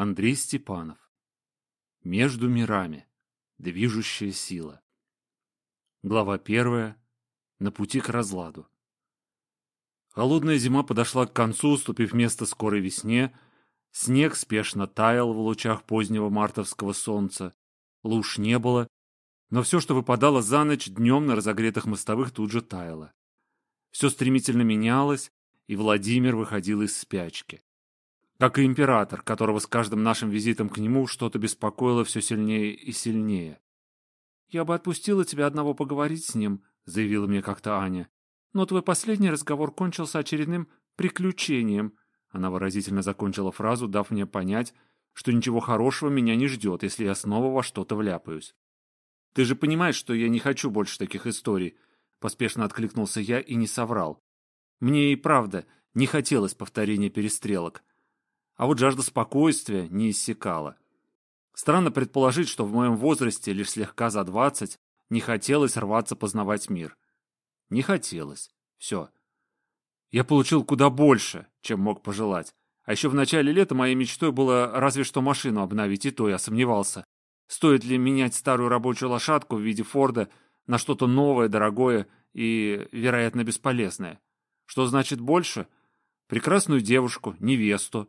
Андрей Степанов. Между мирами. Движущая сила. Глава первая. На пути к разладу. Холодная зима подошла к концу, уступив место скорой весне. Снег спешно таял в лучах позднего мартовского солнца. Луж не было, но все, что выпадало за ночь, днем на разогретых мостовых тут же таяло. Все стремительно менялось, и Владимир выходил из спячки. Как и император, которого с каждым нашим визитом к нему что-то беспокоило все сильнее и сильнее. «Я бы отпустила тебя одного поговорить с ним», — заявила мне как-то Аня. «Но твой последний разговор кончился очередным приключением». Она выразительно закончила фразу, дав мне понять, что ничего хорошего меня не ждет, если я снова во что-то вляпаюсь. «Ты же понимаешь, что я не хочу больше таких историй», — поспешно откликнулся я и не соврал. Мне и правда не хотелось повторения перестрелок. А вот жажда спокойствия не иссякала. Странно предположить, что в моем возрасте, лишь слегка за двадцать, не хотелось рваться познавать мир. Не хотелось. Все. Я получил куда больше, чем мог пожелать. А еще в начале лета моей мечтой было разве что машину обновить, и то я сомневался. Стоит ли менять старую рабочую лошадку в виде Форда на что-то новое, дорогое и, вероятно, бесполезное? Что значит больше? Прекрасную девушку, невесту,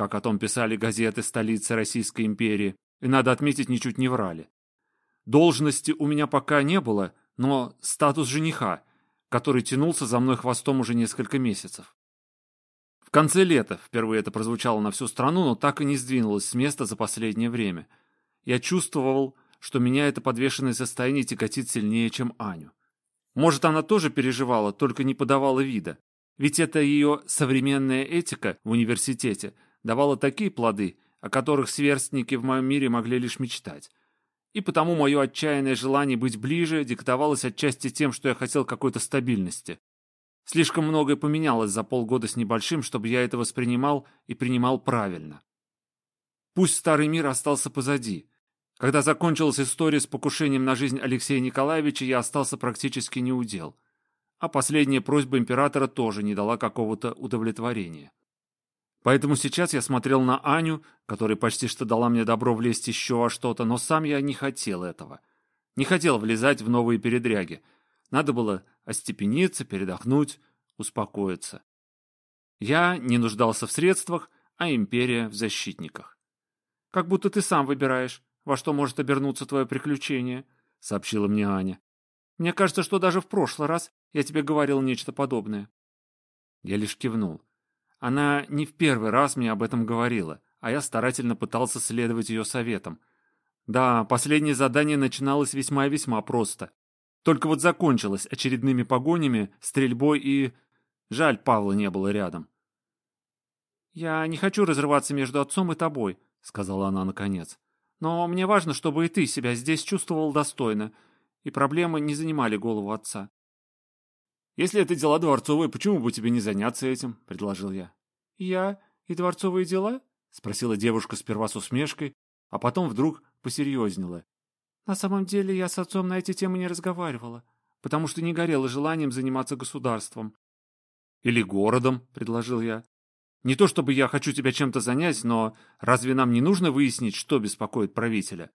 как о том писали газеты столицы Российской империи, и, надо отметить, ничуть не врали. Должности у меня пока не было, но статус жениха, который тянулся за мной хвостом уже несколько месяцев. В конце лета впервые это прозвучало на всю страну, но так и не сдвинулось с места за последнее время. Я чувствовал, что меня это подвешенное состояние тяготит сильнее, чем Аню. Может, она тоже переживала, только не подавала вида. Ведь это ее современная этика в университете давала такие плоды, о которых сверстники в моем мире могли лишь мечтать. И потому мое отчаянное желание быть ближе диктовалось отчасти тем, что я хотел какой-то стабильности. Слишком многое поменялось за полгода с небольшим, чтобы я это воспринимал и принимал правильно. Пусть старый мир остался позади, когда закончилась история с покушением на жизнь Алексея Николаевича, я остался практически неудел. А последняя просьба императора тоже не дала какого-то удовлетворения. Поэтому сейчас я смотрел на Аню, которая почти что дала мне добро влезть еще во что-то, но сам я не хотел этого. Не хотел влезать в новые передряги. Надо было остепениться, передохнуть, успокоиться. Я не нуждался в средствах, а империя в защитниках. Как будто ты сам выбираешь, во что может обернуться твое приключение», — сообщила мне Аня. «Мне кажется, что даже в прошлый раз я тебе говорил нечто подобное». Я лишь кивнул. Она не в первый раз мне об этом говорила, а я старательно пытался следовать ее советам. Да, последнее задание начиналось весьма-весьма просто. Только вот закончилось очередными погонями, стрельбой и... Жаль, Павла не было рядом. «Я не хочу разрываться между отцом и тобой», — сказала она наконец. Но мне важно, чтобы и ты себя здесь чувствовал достойно, и проблемы не занимали голову отца. «Если это дела дворцовые, почему бы тебе не заняться этим?» — предложил я. «Я и дворцовые дела?» — спросила девушка сперва с усмешкой, а потом вдруг посерьезнела. «На самом деле я с отцом на эти темы не разговаривала, потому что не горела желанием заниматься государством». «Или городом», — предложил я. Не то чтобы я хочу тебя чем-то занять, но разве нам не нужно выяснить, что беспокоит правителя?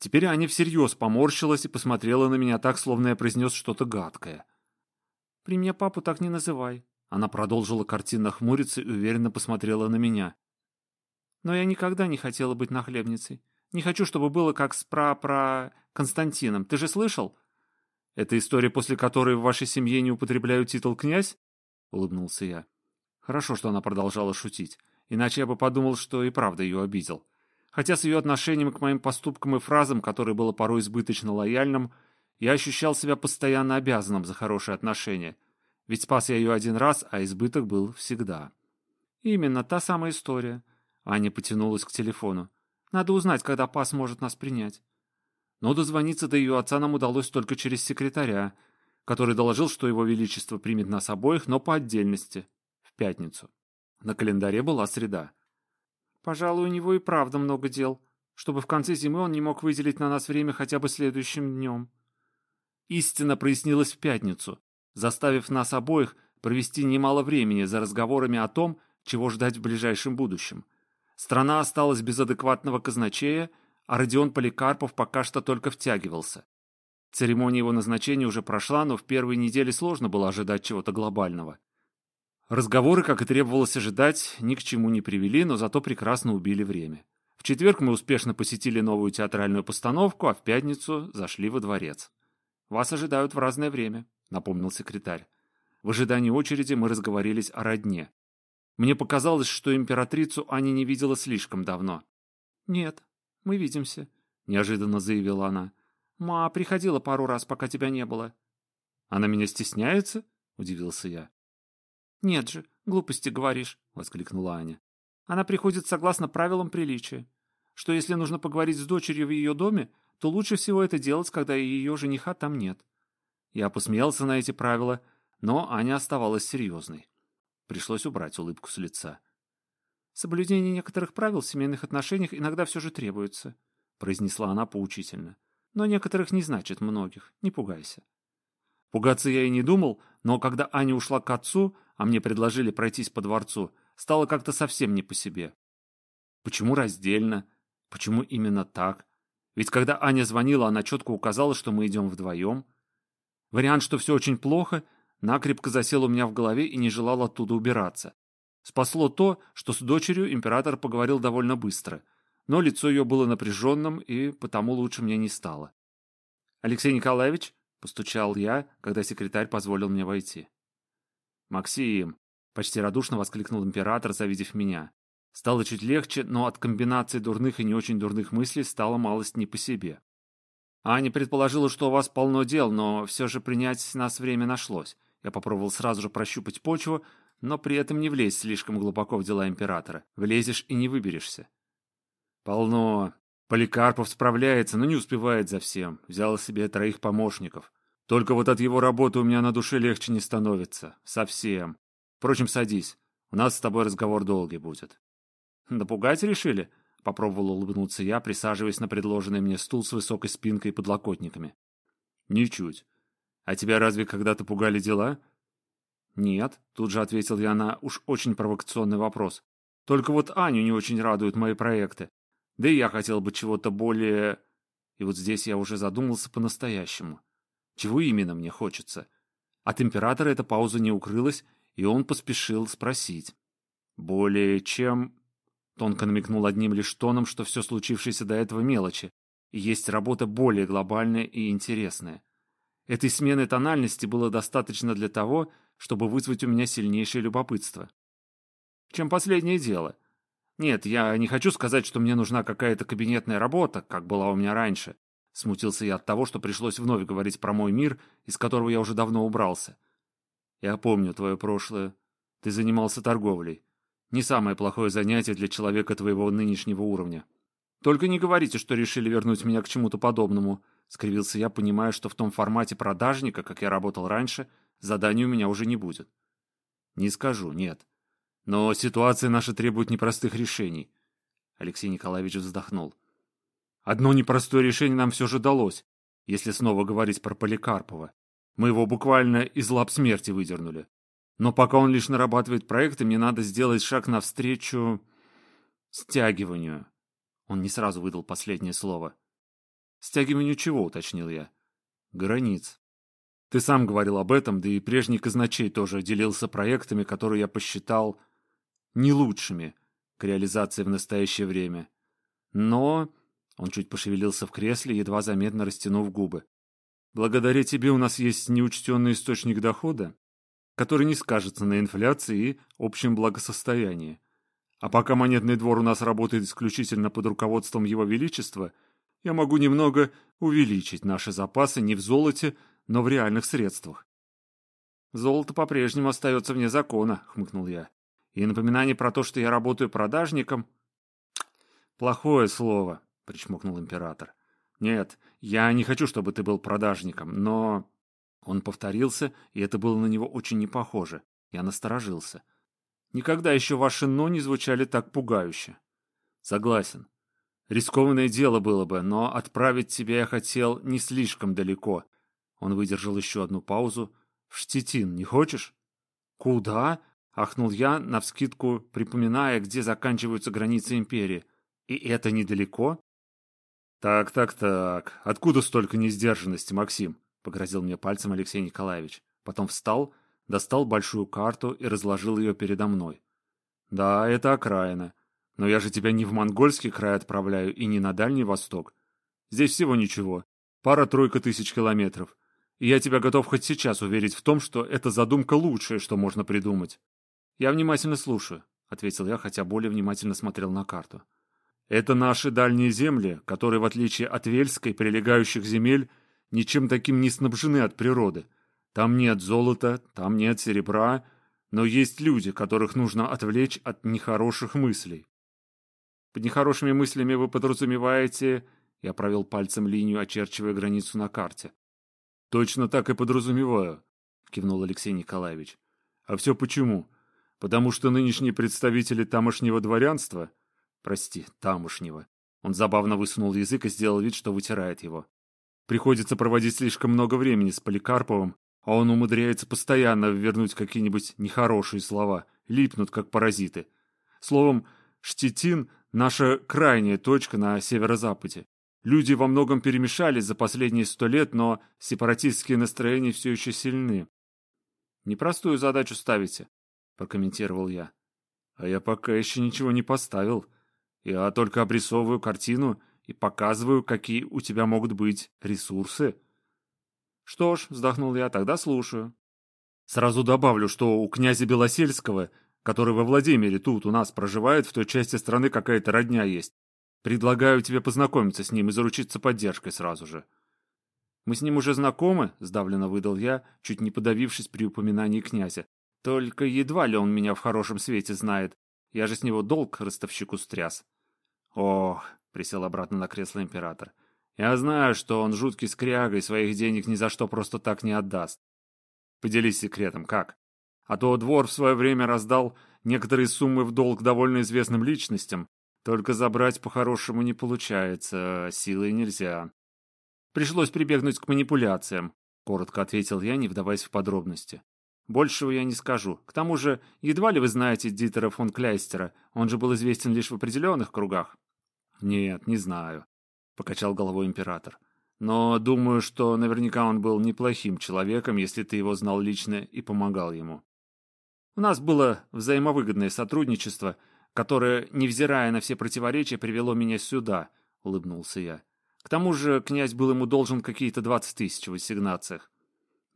Теперь Аня всерьез поморщилась и посмотрела на меня так, словно я произнес что-то гадкое. «При мне папу так не называй». Она продолжила картинно хмуриться и уверенно посмотрела на меня. «Но я никогда не хотела быть нахлебницей. Не хочу, чтобы было как с пра-пра... Константином. Ты же слышал?» «Это история, после которой в вашей семье не употребляют титул «князь»?» — улыбнулся я. Хорошо, что она продолжала шутить, иначе я бы подумал, что и правда ее обидел. Хотя с ее отношением к моим поступкам и фразам, которое было порой избыточно лояльным, я ощущал себя постоянно обязанным за хорошие отношения. Ведь спас я ее один раз, а избыток был всегда. Именно та самая история. Аня потянулась к телефону. Надо узнать, когда пас может нас принять. Но дозвониться до ее отца нам удалось только через секретаря, который доложил, что его величество примет нас обоих, но по отдельности пятницу. На календаре была среда. Пожалуй, у него и правда много дел, чтобы в конце зимы он не мог выделить на нас время хотя бы следующим днем. Истина прояснилась в пятницу, заставив нас обоих провести немало времени за разговорами о том, чего ждать в ближайшем будущем. Страна осталась без адекватного казначея, а Родион Поликарпов пока что только втягивался. Церемония его назначения уже прошла, но в первые недели сложно было ожидать чего-то глобального. Разговоры, как и требовалось ожидать, ни к чему не привели, но зато прекрасно убили время. В четверг мы успешно посетили новую театральную постановку, а в пятницу зашли во дворец. «Вас ожидают в разное время», — напомнил секретарь. В ожидании очереди мы разговорились о родне. Мне показалось, что императрицу Аня не видела слишком давно. «Нет, мы видимся», — неожиданно заявила она. «Ма приходила пару раз, пока тебя не было». «Она меня стесняется?» — удивился я. «Нет же, глупости говоришь», — воскликнула Аня. «Она приходит согласно правилам приличия. Что если нужно поговорить с дочерью в ее доме, то лучше всего это делать, когда ее жениха там нет». Я посмеялся на эти правила, но Аня оставалась серьезной. Пришлось убрать улыбку с лица. «Соблюдение некоторых правил в семейных отношениях иногда все же требуется», — произнесла она поучительно. «Но некоторых не значит многих. Не пугайся». Пугаться я и не думал, но когда Аня ушла к отцу, а мне предложили пройтись по дворцу, стало как-то совсем не по себе. Почему раздельно? Почему именно так? Ведь когда Аня звонила, она четко указала, что мы идем вдвоем. Вариант, что все очень плохо, накрепко засел у меня в голове и не желал оттуда убираться. Спасло то, что с дочерью император поговорил довольно быстро, но лицо ее было напряженным, и потому лучше мне не стало. «Алексей Николаевич?» — постучал я, когда секретарь позволил мне войти. «Максим!» — почти радушно воскликнул император, завидев меня. Стало чуть легче, но от комбинации дурных и не очень дурных мыслей стало малость не по себе. Аня предположила, что у вас полно дел, но все же принять нас время нашлось. Я попробовал сразу же прощупать почву, но при этом не влезть слишком глубоко в дела императора. Влезешь и не выберешься. Полно. Поликарпов справляется, но не успевает за всем. Взял себе троих помощников. Только вот от его работы у меня на душе легче не становится. Совсем. Впрочем, садись. У нас с тобой разговор долгий будет. Напугать решили? Попробовал улыбнуться я, присаживаясь на предложенный мне стул с высокой спинкой и подлокотниками. Ничуть. А тебя разве когда-то пугали дела? Нет, тут же ответил я на уж очень провокационный вопрос. Только вот Аню не очень радуют мои проекты. Да и я хотел бы чего-то более... И вот здесь я уже задумался по-настоящему. Чего именно мне хочется? От императора эта пауза не укрылась, и он поспешил спросить. Более чем... Тонко намекнул одним лишь тоном, что все случившееся до этого мелочи, и есть работа более глобальная и интересная. Этой смены тональности было достаточно для того, чтобы вызвать у меня сильнейшее любопытство. Чем последнее дело — нет, я не хочу сказать, что мне нужна какая-то кабинетная работа, как была у меня раньше. Смутился я от того, что пришлось вновь говорить про мой мир, из которого я уже давно убрался. Я помню твое прошлое. Ты занимался торговлей. Не самое плохое занятие для человека твоего нынешнего уровня. Только не говорите, что решили вернуть меня к чему-то подобному, скривился я, понимая, что в том формате продажника, как я работал раньше, задания у меня уже не будет. Не скажу, нет. Но ситуация наша требует непростых решений. Алексей Николаевич вздохнул. Одно непростое решение нам все же далось, если снова говорить про Поликарпова. Мы его буквально из лап смерти выдернули. Но пока он лишь нарабатывает проекты, мне надо сделать шаг навстречу... стягиванию. Он не сразу выдал последнее слово. «Стягиванию чего?» — уточнил я. «Границ. Ты сам говорил об этом, да и прежний казначей тоже делился проектами, которые я посчитал не лучшими к реализации в настоящее время. Но... Он чуть пошевелился в кресле, едва заметно растянув губы. Благодаря тебе у нас есть неучтенный источник дохода, который не скажется на инфляции и общем благосостоянии. А пока монетный двор у нас работает исключительно под руководством Его Величества, я могу немного увеличить наши запасы не в золоте, но в реальных средствах. «Золото по-прежнему остается вне закона», — хмыкнул я. И напоминание про то, что я работаю продажником... Плохое слово, причмокнул император. Нет, я не хочу, чтобы ты был продажником, но... Он повторился, и это было на него очень не похоже. Я насторожился. Никогда еще ваши «но» не звучали так пугающе. Согласен. Рискованное дело было бы, но отправить тебя я хотел не слишком далеко. Он выдержал еще одну паузу. В Штетин не хочешь? Куда? Ахнул я, навскидку припоминая, где заканчиваются границы империи. И это недалеко? Так, так, так. Откуда столько несдержанности, Максим? Погрозил мне пальцем Алексей Николаевич. Потом встал, достал большую карту и разложил ее передо мной. Да, это окраина. Но я же тебя не в монгольский край отправляю и не на Дальний Восток. Здесь всего ничего. Пара-тройка тысяч километров. И я тебя готов хоть сейчас уверить в том, что эта задумка лучшее, что можно придумать. «Я внимательно слушаю», — ответил я, хотя более внимательно смотрел на карту. «Это наши дальние земли, которые, в отличие от Вельской, прилегающих земель, ничем таким не снабжены от природы. Там нет золота, там нет серебра, но есть люди, которых нужно отвлечь от нехороших мыслей». «Под нехорошими мыслями вы подразумеваете...» Я провел пальцем линию, очерчивая границу на карте. «Точно так и подразумеваю», — кивнул Алексей Николаевич. «А все почему?» Потому что нынешние представители тамошнего дворянства... Прости, тамошнего. Он забавно высунул язык и сделал вид, что вытирает его. Приходится проводить слишком много времени с Поликарповым, а он умудряется постоянно вернуть какие-нибудь нехорошие слова, липнут как паразиты. Словом, Штетин — наша крайняя точка на северо-западе. Люди во многом перемешались за последние сто лет, но сепаратистские настроения все еще сильны. Непростую задачу ставите прокомментировал я. А я пока еще ничего не поставил. Я только обрисовываю картину и показываю, какие у тебя могут быть ресурсы. Что ж, вздохнул я, тогда слушаю. Сразу добавлю, что у князя Белосельского, который во Владимире тут у нас проживает, в той части страны какая-то родня есть. Предлагаю тебе познакомиться с ним и заручиться поддержкой сразу же. Мы с ним уже знакомы, сдавленно выдал я, чуть не подавившись при упоминании князя. Только едва ли он меня в хорошем свете знает. Я же с него долг ростовщику стряс. Ох, присел обратно на кресло император. Я знаю, что он жуткий скряга и своих денег ни за что просто так не отдаст. Поделись секретом, как? А то двор в свое время раздал некоторые суммы в долг довольно известным личностям, только забрать по-хорошему не получается, силой нельзя. Пришлось прибегнуть к манипуляциям, коротко ответил я, не вдаваясь в подробности. Большего я не скажу. К тому же, едва ли вы знаете Дитера фон Кляйстера, он же был известен лишь в определенных кругах. Нет, не знаю, покачал головой император. Но думаю, что наверняка он был неплохим человеком, если ты его знал лично и помогал ему. У нас было взаимовыгодное сотрудничество, которое, невзирая на все противоречия, привело меня сюда, улыбнулся я. К тому же князь был ему должен какие-то двадцать тысяч в ассигнациях.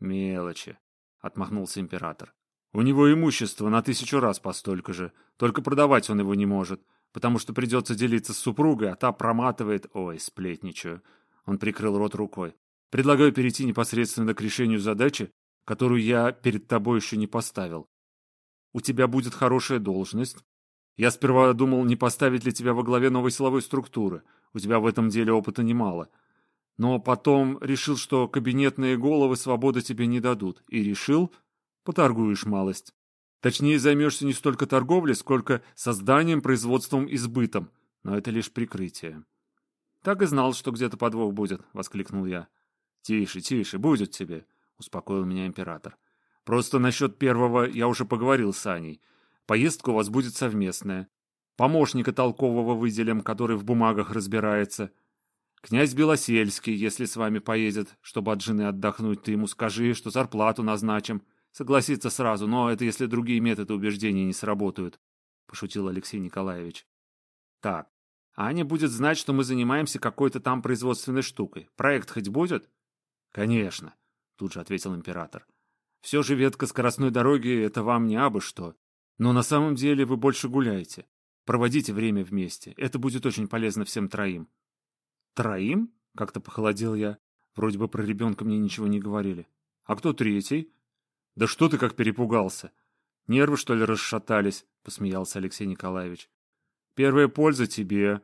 Мелочи, отмахнулся император. У него имущество на тысячу раз постолько же, только продавать он его не может, потому что придется делиться с супругой, а та проматывает... Ой, сплетничаю. Он прикрыл рот рукой. Предлагаю перейти непосредственно к решению задачи, которую я перед тобой еще не поставил. У тебя будет хорошая должность. Я сперва думал, не поставить ли тебя во главе новой силовой структуры. У тебя в этом деле опыта немало. Но потом решил, что кабинетные головы свободы тебе не дадут. И решил, поторгуешь малость. Точнее, займешься не столько торговлей, сколько созданием, производством и сбытом. Но это лишь прикрытие. «Так и знал, что где-то подвох будет», — воскликнул я. «Тише, тише, будет тебе», — успокоил меня император. «Просто насчет первого я уже поговорил с Аней. Поездка у вас будет совместная. Помощника толкового выделим, который в бумагах разбирается. Князь Белосельский, если с вами поедет, чтобы от жены отдохнуть, ты ему скажи, что зарплату назначим. Согласится сразу, но это если другие методы убеждения не сработают, — пошутил Алексей Николаевич. Так, Аня будет знать, что мы занимаемся какой-то там производственной штукой. Проект хоть будет? Конечно, — тут же ответил император. Все же ветка скоростной дороги — это вам не абы что. Но на самом деле вы больше гуляете. Проводите время вместе. Это будет очень полезно всем троим. «Троим?» — как-то похолодел я. Вроде бы про ребенка мне ничего не говорили. «А кто третий?» «Да что ты как перепугался? Нервы, что ли, расшатались?» — посмеялся Алексей Николаевич. «Первая польза тебе.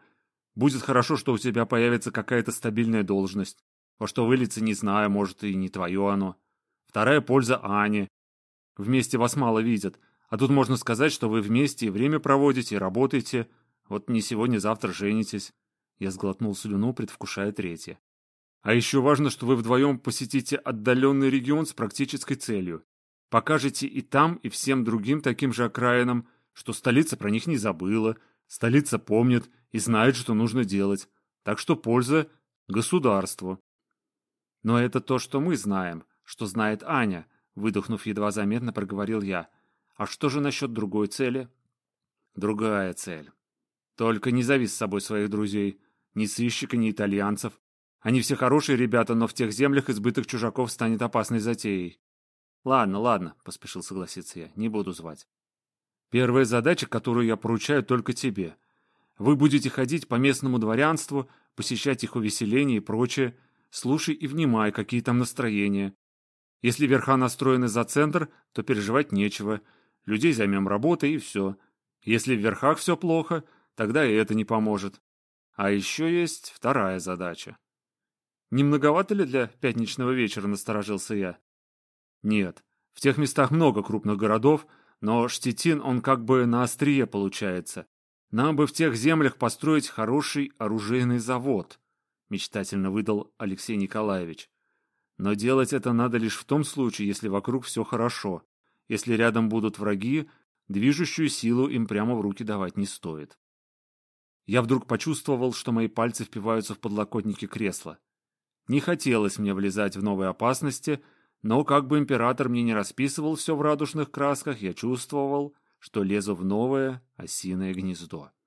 Будет хорошо, что у тебя появится какая-то стабильная должность. Во что выльется, не знаю, может, и не твое оно. Вторая польза Ане. Вместе вас мало видят, а тут можно сказать, что вы вместе и время проводите, и работаете. Вот не сегодня-завтра женитесь. Я сглотнул слюну, предвкушая третье. А еще важно, что вы вдвоем посетите отдаленный регион с практической целью. Покажете и там, и всем другим таким же окраинам, что столица про них не забыла, столица помнит и знает, что нужно делать. Так что польза государству. Но это то, что мы знаем, что знает Аня, выдохнув едва заметно, проговорил я. А что же насчет другой цели? Другая цель. Только не зови с собой своих друзей, ни сыщика, ни итальянцев. Они все хорошие ребята, но в тех землях избыток чужаков станет опасной затеей. Ладно, ладно, поспешил согласиться я, не буду звать. Первая задача, которую я поручаю только тебе. Вы будете ходить по местному дворянству, посещать их увеселения и прочее, слушай и внимай, какие там настроения. Если верха настроены за центр, то переживать нечего. Людей займем работой и все. Если в верхах все плохо, тогда и это не поможет. А еще есть вторая задача. Не многовато ли для пятничного вечера, насторожился я? Нет, в тех местах много крупных городов, но Штетин, он как бы на острие получается. Нам бы в тех землях построить хороший оружейный завод, мечтательно выдал Алексей Николаевич. Но делать это надо лишь в том случае, если вокруг все хорошо. Если рядом будут враги, движущую силу им прямо в руки давать не стоит. Я вдруг почувствовал, что мои пальцы впиваются в подлокотники кресла. Не хотелось мне влезать в новые опасности, но как бы император мне не расписывал все в радужных красках, я чувствовал, что лезу в новое осиное гнездо.